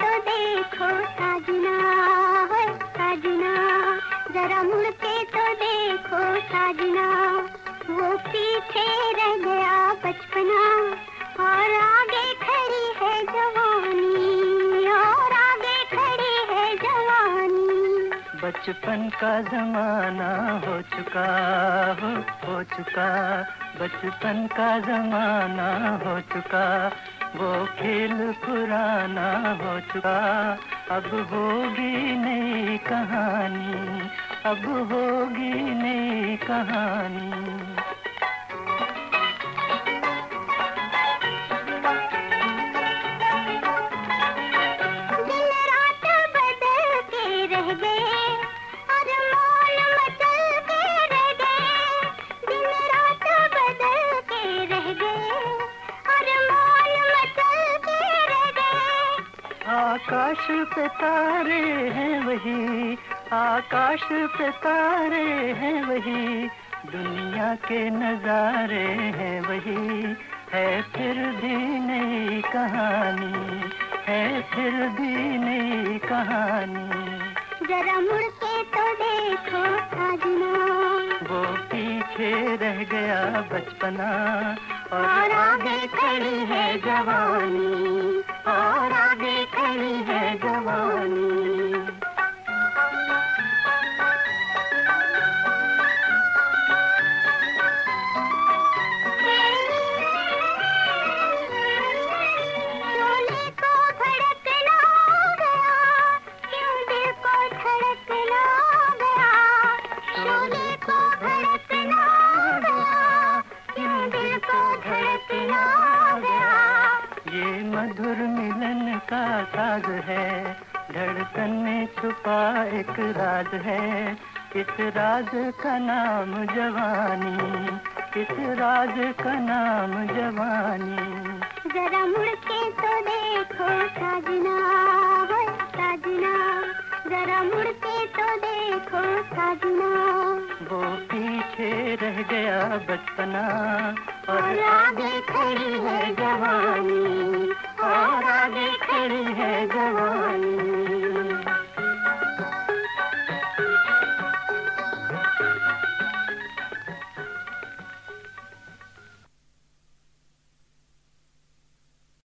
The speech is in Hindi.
तो देखो साजना है साजना, जरा मुड़ के तो देखो साजना। वो पीछे रह गया बचपना, और आगे खड़ी है जवानी, और आगे खड़ी है जवानी। बचपन का जमाना हो चुका हो हो चुका। बचपन का जमाना हो चुका वो खेल पुराना हो चुका अब होगी नई कहानी अब होगी नई कहानी। आकाश पे तारे हैं वही आकाश पे तारे हैं वही दुनिया के नजारे हैं वही। है फिर भी नई कहानी है फिर भी नई कहानी। जरा मुड़ के तो देखो साजना। वो पीछे रह गया बचपना और आगे खड़ी है जवानी। जवानी। मधुर मिलन का साज है। धड़कन में छुपा एक राज है। इस राज का नाम जवानी? इस राज का नाम जवानी? जरा मुड़ के तो देखो साजना साजना। जरा मुड़ के तो देखो साजना। वो पीछे रह गया बचपना। और आगे खड़ी है जवानी।